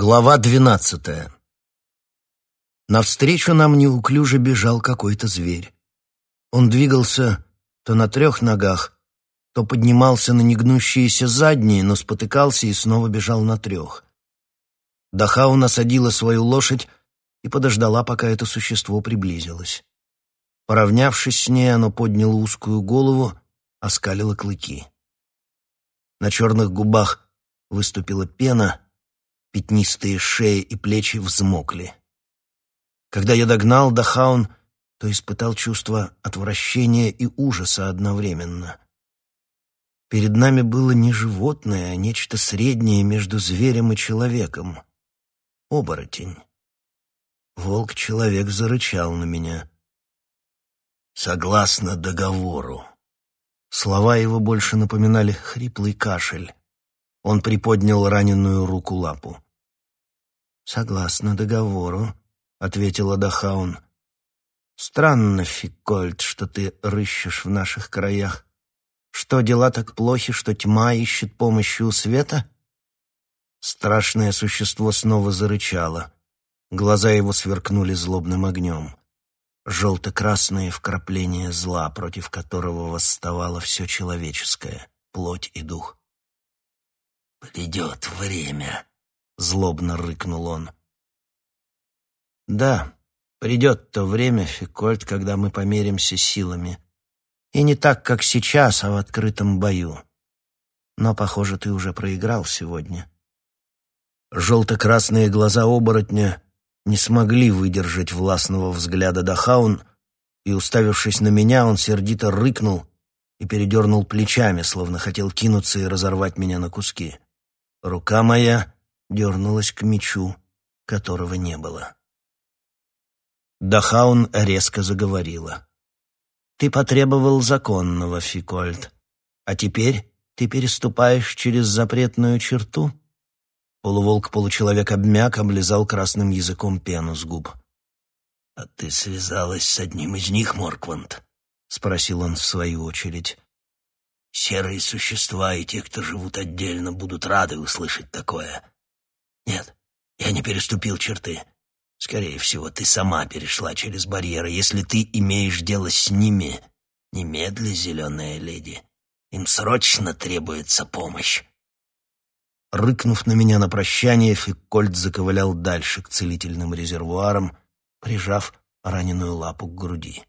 Глава двенадцатая. Навстречу нам неуклюже бежал какой-то зверь. Он двигался то на трех ногах, то поднимался на негнущиеся задние, но спотыкался и снова бежал на трех. Дахау насадила свою лошадь и подождала, пока это существо приблизилось. Поравнявшись с ней, оно подняло узкую голову, оскалило клыки. На черных губах выступила пена — Пятнистые шеи и плечи взмокли. Когда я догнал Дахаун, то испытал чувство отвращения и ужаса одновременно. Перед нами было не животное, а нечто среднее между зверем и человеком. Оборотень. Волк-человек зарычал на меня. «Согласно договору». Слова его больше напоминали хриплый кашель. Он приподнял раненую руку лапу. «Согласно договору», — ответила Дахаун. «Странно, Фикольд, что ты рыщешь в наших краях. Что, дела так плохи, что тьма ищет помощи у света?» Страшное существо снова зарычало. Глаза его сверкнули злобным огнем. Желто-красные вкрапления зла, против которого восставало все человеческое, плоть и дух. «Придет время», — злобно рыкнул он. «Да, придет то время, Фикольд, когда мы померимся силами. И не так, как сейчас, а в открытом бою. Но, похоже, ты уже проиграл сегодня». Желто-красные глаза оборотня не смогли выдержать властного взгляда Дахаун, и, уставившись на меня, он сердито рыкнул и передернул плечами, словно хотел кинуться и разорвать меня на куски. Рука моя дернулась к мечу, которого не было. Дахаун резко заговорила. «Ты потребовал законного, Фикольд, а теперь ты переступаешь через запретную черту?» Полуволк-получеловек обмяк, облизал красным языком пену с губ. «А ты связалась с одним из них, Морквант?» — спросил он в свою очередь. Серые существа и те, кто живут отдельно, будут рады услышать такое. Нет, я не переступил черты. Скорее всего, ты сама перешла через барьеры. Если ты имеешь дело с ними, немедли, зеленая леди. Им срочно требуется помощь. Рыкнув на меня на прощание, Фиккольд заковылял дальше к целительным резервуарам, прижав раненую лапу к груди.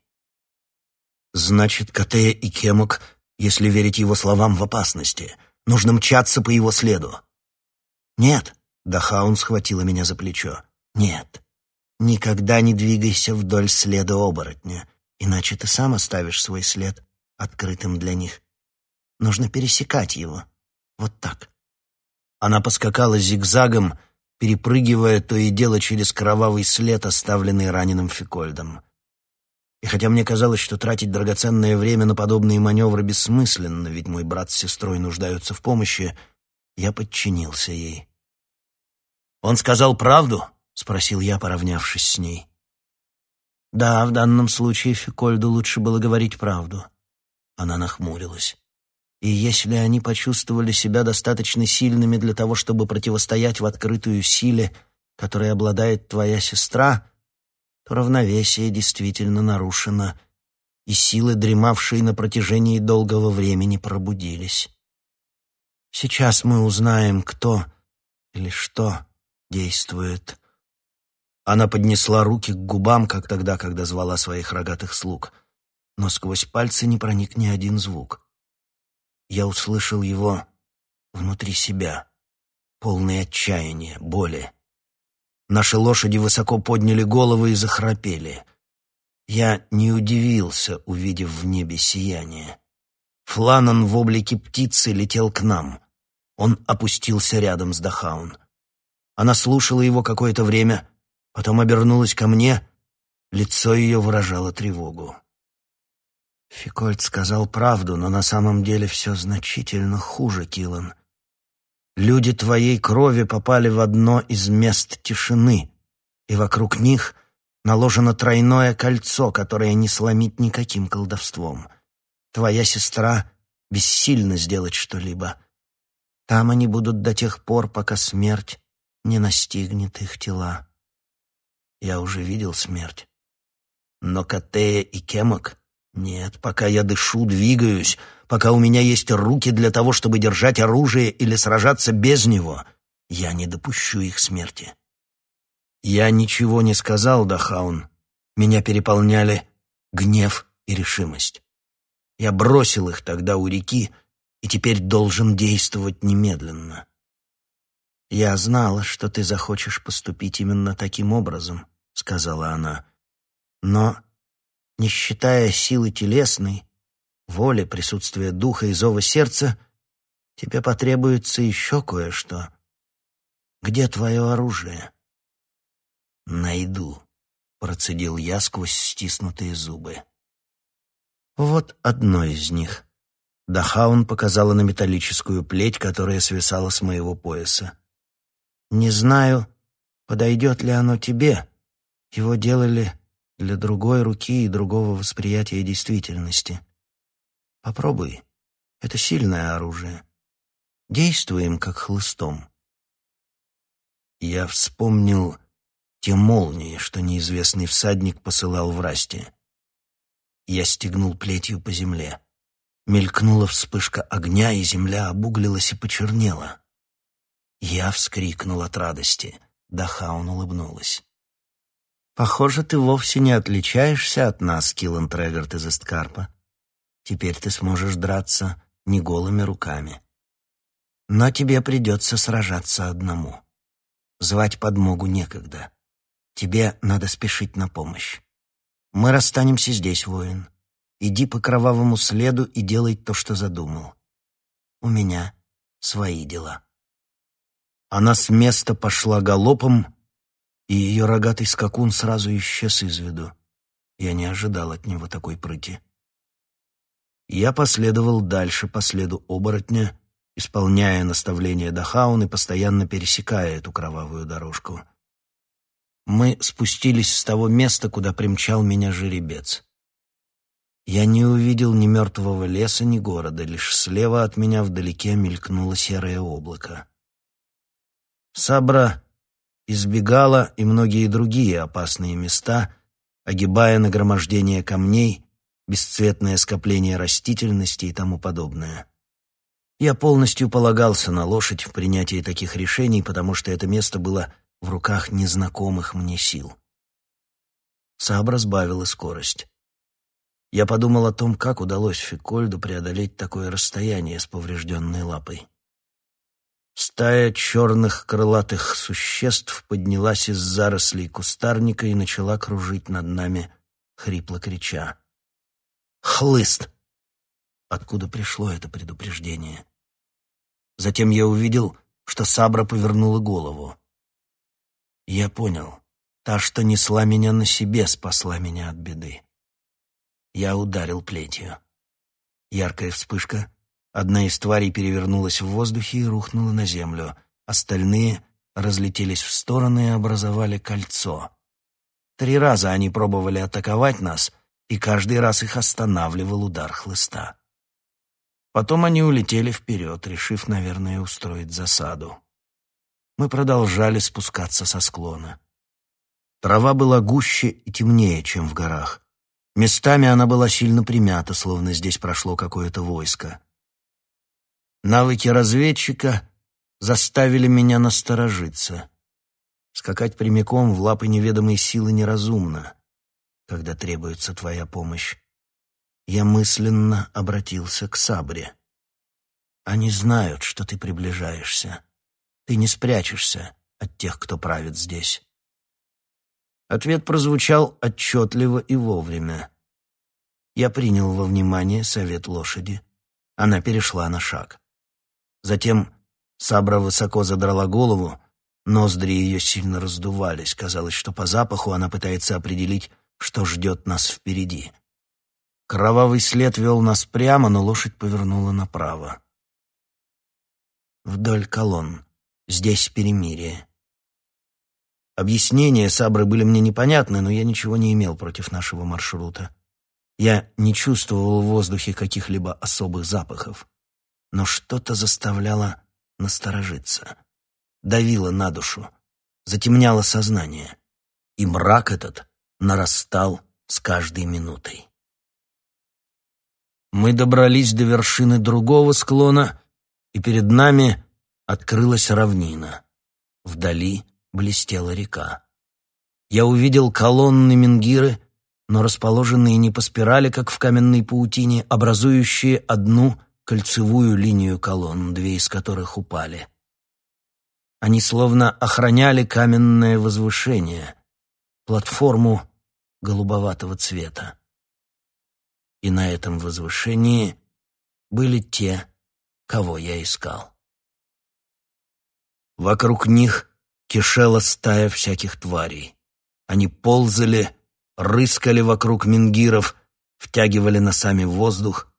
Значит, Катея и Кемок если верить его словам, в опасности. Нужно мчаться по его следу. «Нет», — Дахаун схватила меня за плечо. «Нет, никогда не двигайся вдоль следа оборотня, иначе ты сам оставишь свой след открытым для них. Нужно пересекать его. Вот так». Она поскакала зигзагом, перепрыгивая то и дело через кровавый след, оставленный раненым Фикольдом. И хотя мне казалось, что тратить драгоценное время на подобные маневры бессмысленно, ведь мой брат с сестрой нуждаются в помощи, я подчинился ей. «Он сказал правду?» — спросил я, поравнявшись с ней. «Да, в данном случае Фикольду лучше было говорить правду». Она нахмурилась. «И если они почувствовали себя достаточно сильными для того, чтобы противостоять в открытую силе, которой обладает твоя сестра, равновесие действительно нарушено, и силы, дремавшие на протяжении долгого времени, пробудились. Сейчас мы узнаем, кто или что действует. Она поднесла руки к губам, как тогда, когда звала своих рогатых слуг, но сквозь пальцы не проник ни один звук. Я услышал его внутри себя, полный отчаяния, боли. Наши лошади высоко подняли головы и захрапели. Я не удивился, увидев в небе сияние. Фланан в облике птицы летел к нам. Он опустился рядом с Дахаун. Она слушала его какое-то время, потом обернулась ко мне. Лицо ее выражало тревогу. Фикольд сказал правду, но на самом деле все значительно хуже, Киллан. Люди твоей крови попали в одно из мест тишины, и вокруг них наложено тройное кольцо, которое не сломить никаким колдовством. Твоя сестра бессильна сделать что-либо. Там они будут до тех пор, пока смерть не настигнет их тела. Я уже видел смерть. Но Катея и Кемок нет, пока я дышу, двигаюсь, пока у меня есть руки для того, чтобы держать оружие или сражаться без него, я не допущу их смерти. Я ничего не сказал, Дахаун. Меня переполняли гнев и решимость. Я бросил их тогда у реки и теперь должен действовать немедленно. «Я знала, что ты захочешь поступить именно таким образом», — сказала она. «Но, не считая силы телесной, воли, присутствия духа и зова сердца, тебе потребуется еще кое-что. Где твое оружие?» «Найду», — процедил я сквозь стиснутые зубы. «Вот одно из них». Дахаун показала на металлическую плеть, которая свисала с моего пояса. «Не знаю, подойдет ли оно тебе. Его делали для другой руки и другого восприятия действительности. Попробуй. Это сильное оружие. Действуем как хлыстом». Я вспомнил те молнии, что неизвестный всадник посылал в расте. Я стегнул плетью по земле. Мелькнула вспышка огня, и земля обуглилась и почернела. Я вскрикнул от радости. Дахаун улыбнулась. «Похоже, ты вовсе не отличаешься от нас, Киллан Трегорт из Эсткарпа. Теперь ты сможешь драться не голыми руками. Но тебе придется сражаться одному. Звать подмогу некогда. Тебе надо спешить на помощь. Мы расстанемся здесь, воин. Иди по кровавому следу и делай то, что задумал. У меня свои дела. Она с места пошла галопом, и ее рогатый скакун сразу исчез из виду. Я не ожидал от него такой прыти. Я последовал дальше по следу оборотня, исполняя наставления Дахаун и постоянно пересекая эту кровавую дорожку. Мы спустились с того места, куда примчал меня жеребец. Я не увидел ни мертвого леса, ни города, лишь слева от меня вдалеке мелькнуло серое облако. Сабра избегала и многие другие опасные места, огибая нагромождение камней, бесцветное скопление растительности и тому подобное. Я полностью полагался на лошадь в принятии таких решений, потому что это место было в руках незнакомых мне сил. Сабра сбавила скорость. Я подумал о том, как удалось Фикольду преодолеть такое расстояние с поврежденной лапой. Стая черных крылатых существ поднялась из зарослей кустарника и начала кружить над нами, хрипло крича. «Хлыст!» Откуда пришло это предупреждение? Затем я увидел, что Сабра повернула голову. Я понял, та, что несла меня на себе, спасла меня от беды. Я ударил плетью. Яркая вспышка. Одна из тварей перевернулась в воздухе и рухнула на землю. Остальные разлетелись в стороны и образовали кольцо. Три раза они пробовали атаковать нас, и каждый раз их останавливал удар хлыста. Потом они улетели вперед, решив, наверное, устроить засаду. Мы продолжали спускаться со склона. Трава была гуще и темнее, чем в горах. Местами она была сильно примята, словно здесь прошло какое-то войско. Навыки разведчика заставили меня насторожиться. Скакать прямиком в лапы неведомой силы неразумно, когда требуется твоя помощь. Я мысленно обратился к Сабре. Они знают, что ты приближаешься. Ты не спрячешься от тех, кто правит здесь. Ответ прозвучал отчетливо и вовремя. Я принял во внимание совет лошади. Она перешла на шаг. Затем Сабра высоко задрала голову, ноздри ее сильно раздувались. Казалось, что по запаху она пытается определить, что ждет нас впереди. Кровавый след вел нас прямо, но лошадь повернула направо. Вдоль колонн. Здесь перемирие. Объяснения Сабры были мне непонятны, но я ничего не имел против нашего маршрута. Я не чувствовал в воздухе каких-либо особых запахов, но что-то заставляло насторожиться. давило на душу, затемняло сознание, и мрак этот нарастал с каждой минутой. Мы добрались до вершины другого склона, и перед нами открылась равнина. Вдали блестела река. Я увидел колонны Менгиры, но расположенные не по спирали, как в каменной паутине, образующие одну кольцевую линию колонн, две из которых упали. Они словно охраняли каменное возвышение, платформу голубоватого цвета. И на этом возвышении были те, кого я искал. Вокруг них кишела стая всяких тварей. Они ползали, рыскали вокруг мингиров, втягивали носами воздух.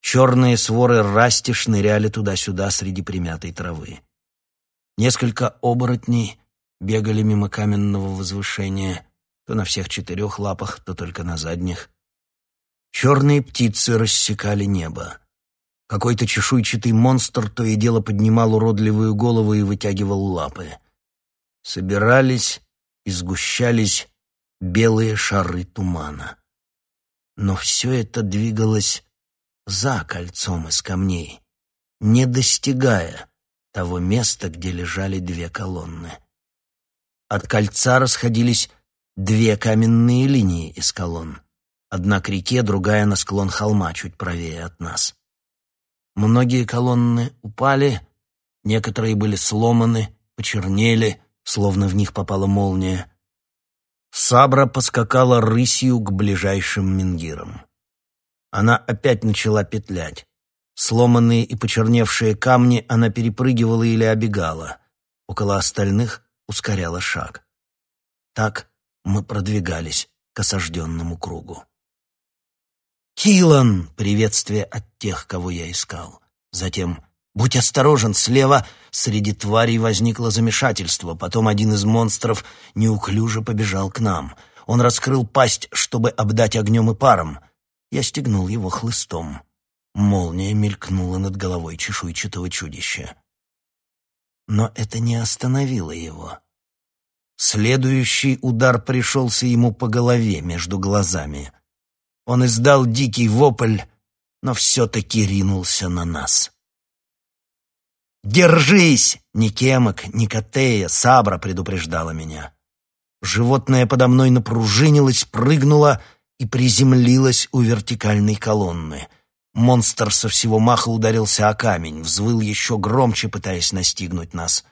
Черные своры расти шныряли туда-сюда среди примятой травы. Несколько оборотней бегали мимо каменного возвышения, то на всех четырех лапах, то только на задних. Черные птицы рассекали небо. Какой-то чешуйчатый монстр то и дело поднимал уродливую голову и вытягивал лапы. Собирались и сгущались белые шары тумана. Но все это двигалось за кольцом из камней, не достигая того места, где лежали две колонны. От кольца расходились две каменные линии из колонн. Одна к реке, другая на склон холма, чуть правее от нас. Многие колонны упали, некоторые были сломаны, почернели, словно в них попала молния. Сабра поскакала рысью к ближайшим мингирам. Она опять начала петлять. Сломанные и почерневшие камни она перепрыгивала или обегала. Около остальных ускоряла шаг. Так мы продвигались к осажденному кругу. «Килан!» — приветствие от тех, кого я искал. Затем Будь осторожен, слева среди тварей возникло замешательство. Потом один из монстров неуклюже побежал к нам. Он раскрыл пасть, чтобы обдать огнем и паром. Я стегнул его хлыстом. Молния мелькнула над головой чешуйчатого чудища. Но это не остановило его. Следующий удар пришелся ему по голове между глазами. Он издал дикий вопль, но все-таки ринулся на нас. «Держись!» — ни Кемок, ни Катея, Сабра предупреждала меня. Животное подо мной напружинилось, прыгнуло и приземлилось у вертикальной колонны. Монстр со всего маха ударился о камень, взвыл еще громче, пытаясь настигнуть нас.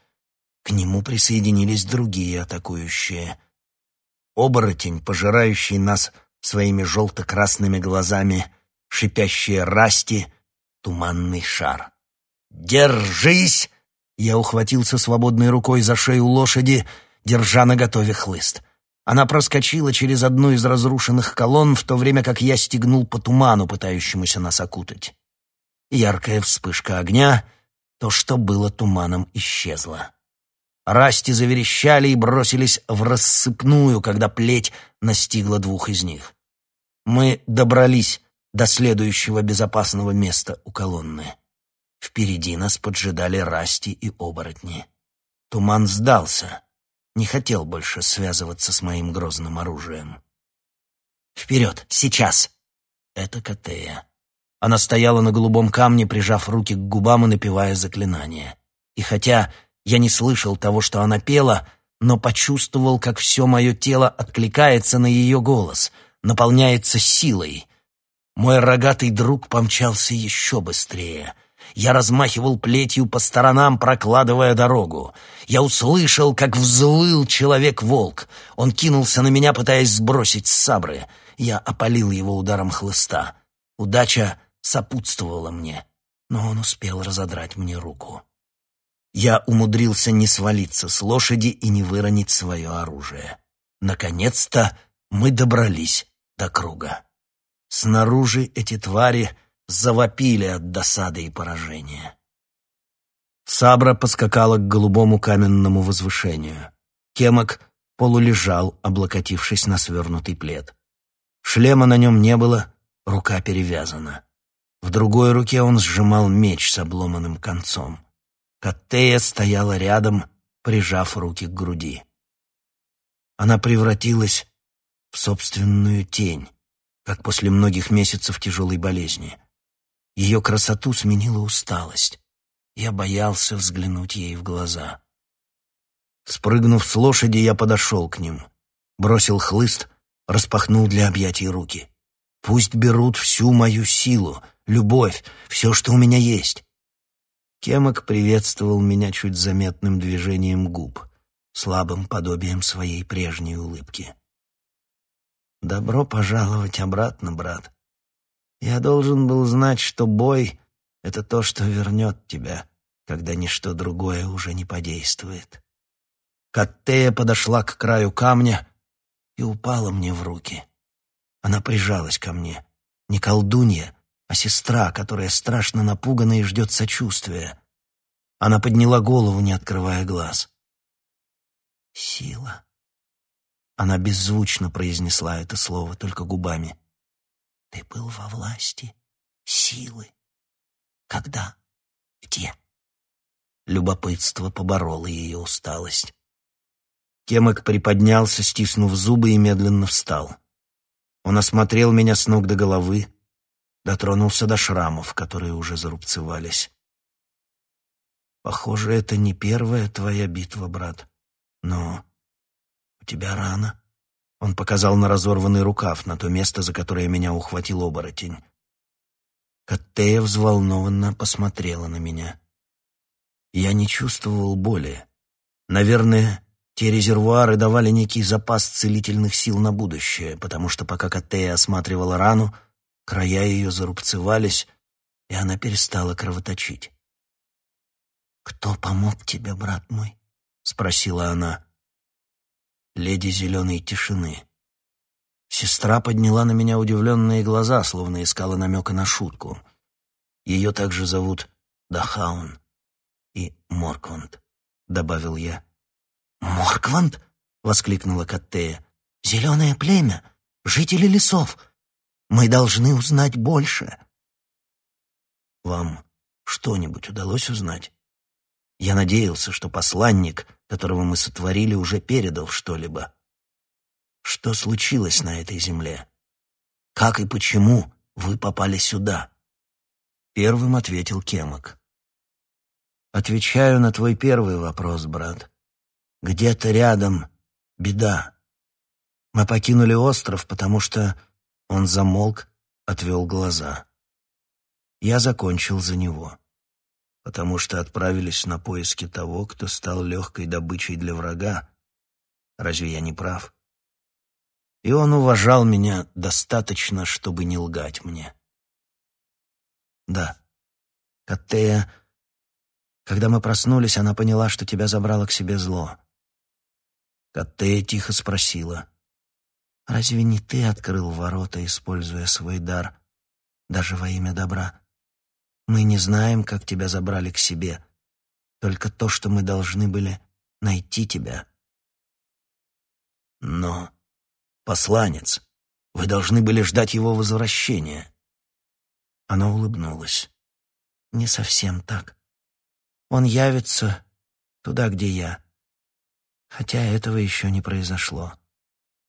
К нему присоединились другие атакующие. Оборотень, пожирающий нас своими желто-красными глазами, шипящие расти, туманный шар. «Держись!» Я ухватился свободной рукой за шею лошади, держа на готове хлыст. Она проскочила через одну из разрушенных колонн, в то время как я стегнул по туману, пытающемуся нас окутать. Яркая вспышка огня, то, что было туманом, исчезло. Расти заверещали и бросились в рассыпную, когда плеть настигла двух из них. Мы добрались до следующего безопасного места у колонны. Впереди нас поджидали расти и оборотни. Туман сдался, не хотел больше связываться с моим грозным оружием. «Вперед! Сейчас!» Это Катея. Она стояла на голубом камне, прижав руки к губам и напевая заклинание. И хотя я не слышал того, что она пела, но почувствовал, как все мое тело откликается на ее голос, наполняется силой. Мой рогатый друг помчался еще быстрее — я размахивал плетью по сторонам, прокладывая дорогу. Я услышал, как взвыл человек-волк. Он кинулся на меня, пытаясь сбросить с сабры. Я опалил его ударом хлыста. Удача сопутствовала мне, но он успел разодрать мне руку. Я умудрился не свалиться с лошади и не выронить свое оружие. Наконец-то мы добрались до круга. Снаружи эти твари завопили от досады и поражения. Сабра поскакала к голубому каменному возвышению. Кемок полулежал, облокотившись на свернутый плед. Шлема на нем не было, рука перевязана. В другой руке он сжимал меч с обломанным концом. Каттея стояла рядом, прижав руки к груди. Она превратилась в собственную тень, как после многих месяцев тяжелой болезни. Ее красоту сменила усталость. Я боялся взглянуть ей в глаза. Спрыгнув с лошади, я подошел к ним, бросил хлыст, распахнул для объятий руки. Пусть берут всю мою силу, любовь, все, что у меня есть. Кемок приветствовал меня чуть заметным движением губ, слабым подобием своей прежней улыбки. «Добро пожаловать обратно, брат. Я должен был знать, что бой — это то, что вернет тебя, когда ничто другое уже не подействует». Каттея подошла к краю камня и упала мне в руки. Она прижалась ко мне. Не колдунья, а сестра, которая страшно напугана и ждет сочувствия. Она подняла голову, не открывая глаз. «Сила». Она беззвучно произнесла это слово, только губами. «Ты был во власти силы. Когда? Где?» Любопытство побороло ее усталость. Кемок приподнялся, стиснув зубы, и медленно встал. Он осмотрел меня с ног до головы, дотронулся до шрамов, которые уже зарубцевались. «Похоже, это не первая твоя битва, брат, но у тебя рана». Он показал на разорванный рукав, на то место, за которое меня ухватил оборотень. Каттея взволнованно посмотрела на меня. Я не чувствовал боли. Наверное, те резервуары давали некий запас целительных сил на будущее, потому что пока Каттея осматривала рану, края ее зарубцевались, и она перестала кровоточить. «Кто помог тебе, брат мой?» — спросила она. Леди зеленой тишины. Сестра подняла на меня удивленные глаза, словно искала намека на шутку. Ее также зовут Дахаун и Моркванд, — добавил я. «Моркванд?» — воскликнула Каттея. «Зеленое племя, жители лесов. Мы должны узнать больше». «Вам что-нибудь удалось узнать?» Я надеялся, что посланник, которого мы сотворили, уже передал что-либо. Что случилось на этой земле? Как и почему вы попали сюда? Первым ответил Кемок. Отвечаю на твой первый вопрос, брат. Где-то рядом беда. Мы покинули остров, потому что он замолк, отвел глаза. Я закончил за него, потому что отправились на поиски того, кто стал легкой добычей для врага. Разве я не прав? И он уважал меня достаточно, чтобы не лгать мне. Да, Каттея, когда мы проснулись, она поняла, что тебя забрало к себе зло. Каттея тихо спросила. «Разве не ты открыл ворота, используя свой дар, даже во имя добра? Мы не знаем, как тебя забрали к себе, только то, что мы должны были найти тебя». «Но, посланец, вы должны были ждать его возвращения». Она улыбнулась. «Не совсем так. Он явится туда, где я» Хотя этого еще не произошло.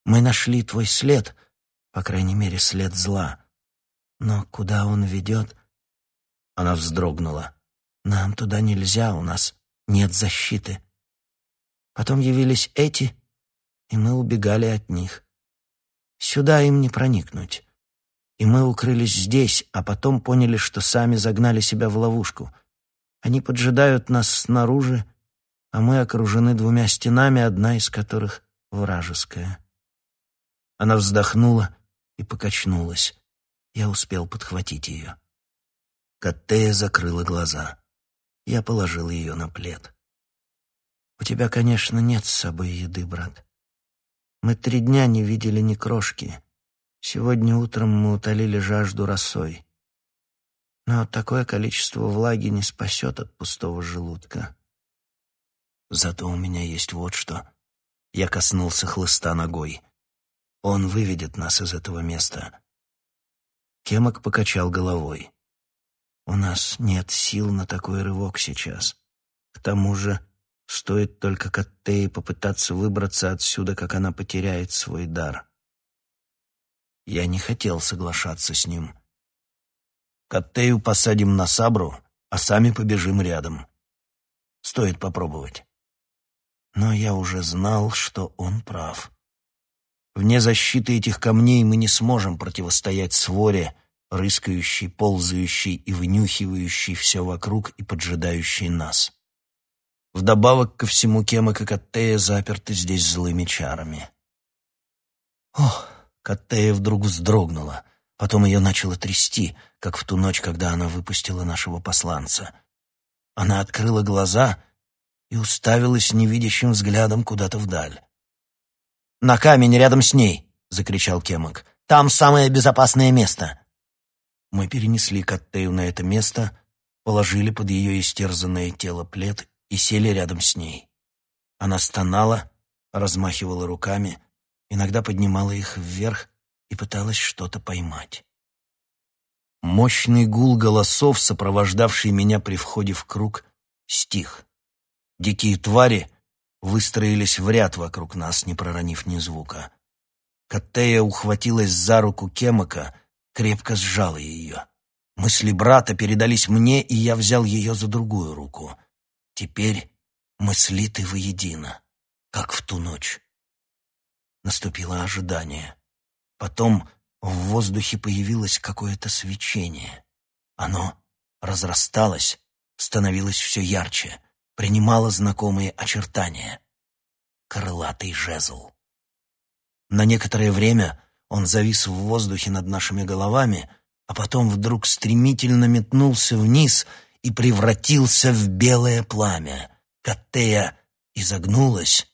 Мы нашли твой след, по крайней мере, след зла. Но куда он ведет? Она вздрогнула. Нам туда нельзя, у нас нет защиты. Потом явились эти, и мы убегали от них. Сюда им не проникнуть. И мы укрылись здесь, а потом поняли, что сами загнали себя в ловушку. Они поджидают нас снаружи, а мы окружены двумя стенами, одна из которых вражеская. Она вздохнула и покачнулась. Я успел подхватить ее. Каттея закрыла глаза. Я положил ее на плед. «У тебя, конечно, нет с собой еды, брат. Мы три дня не видели ни крошки. Сегодня утром мы утолили жажду росой. Но такое количество влаги не спасет от пустого желудка. Зато у меня есть вот что. Я коснулся хлыста ногой. Он выведет нас из этого места. Кемок покачал головой. У нас нет сил на такой рывок сейчас. К тому же, стоит только Каттее попытаться выбраться отсюда, как она потеряет свой дар. Я не хотел соглашаться с ним. Каттею посадим на сабру, а сами побежим рядом. Стоит попробовать. Но я уже знал, что он прав. Вне защиты этих камней мы не сможем противостоять своре, рыскающей, ползающей и вынюхивающей все вокруг и поджидающей нас. Вдобавок ко всему Кема Каттея заперты здесь злыми чарами. Ох, Каттея вдруг вздрогнула. Потом ее начало трясти, как в ту ночь, когда она выпустила нашего посланца. Она открыла глаза и уставилась невидящим взглядом куда-то вдаль. «На камень рядом с ней!» — закричал Кемок. «Там самое безопасное место!» Мы перенесли Каттею на это место, положили под ее истерзанное тело плед и сели рядом с ней. Она стонала, размахивала руками, иногда поднимала их вверх и пыталась что-то поймать. Мощный гул голосов, сопровождавший меня при входе в круг, стих. Дикие твари выстроились в ряд вокруг нас, не проронив ни звука. Каттея ухватилась за руку Кемака, крепко сжала ее. Мысли брата передались мне, и я взял ее за другую руку. Теперь мы слиты воедино, как в ту ночь. Наступило ожидание. Потом в воздухе появилось какое-то свечение. Оно разрасталось, становилось все ярче, принимало знакомые очертания. Крылатый жезл. На некоторое время он завис в воздухе над нашими головами, а потом вдруг стремительно метнулся вниз и превратился в белое пламя. Каттея изогнулась,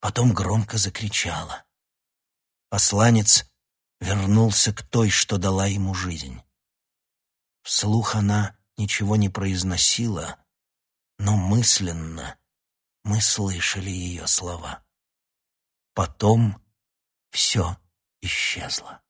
потом громко закричала. Посланец вернулся к той, что дала ему жизнь. Вслух она ничего не произносила, но мысленно мы слышали ее слова. Потом все исчезло.